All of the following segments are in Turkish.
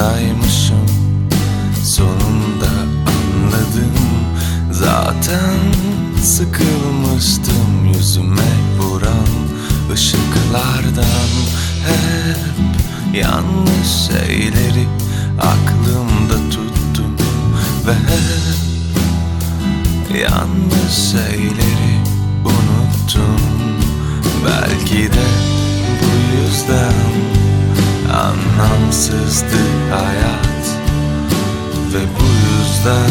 yanındaymışım Sonunda anladım. Zaten sıkılmıştım yüzüme vuran ışıklardan. Hep yanlış şeyleri aklımda tuttum. Ve hep yanlış şeyleri unuttum. Belki de anlamsızdı hayat. Ve bu yüzden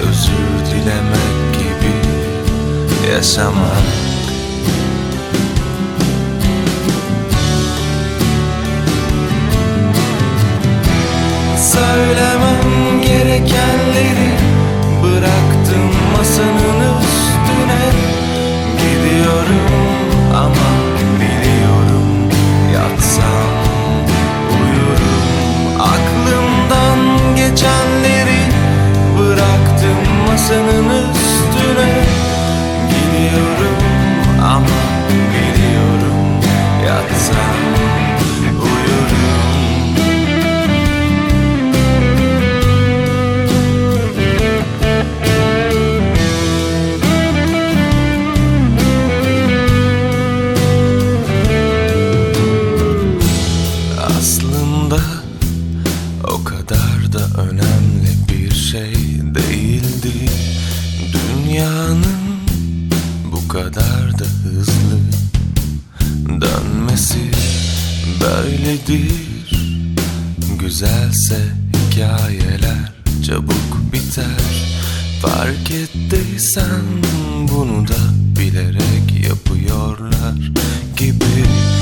özür dilemek gibi yaşamak da önemli bir şey değildi. Dünyanın bu kadar da hızlı dönmesi böyledir. Güzelse hikayeler çabuk biter. Fark ettiysen bunu da bilerek yapıyorlar gibi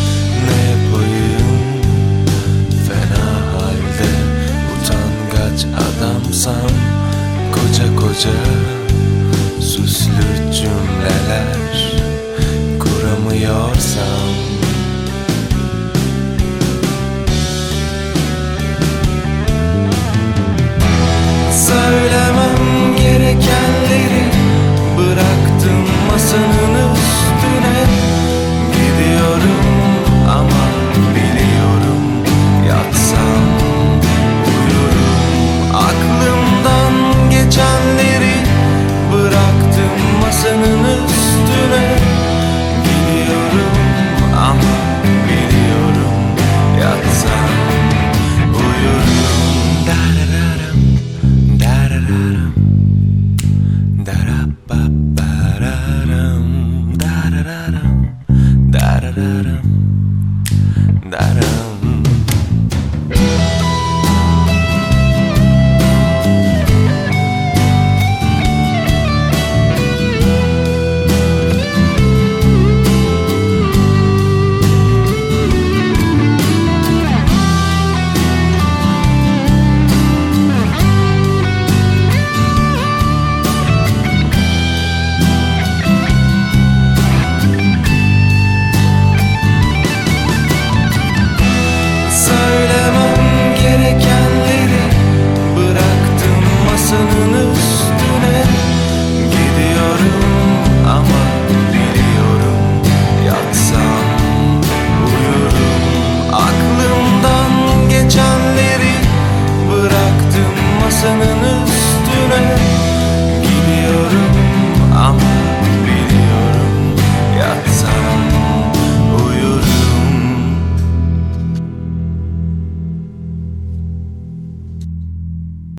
adamsam Koca koca süslü cümleler kuramıyorsam da da da da da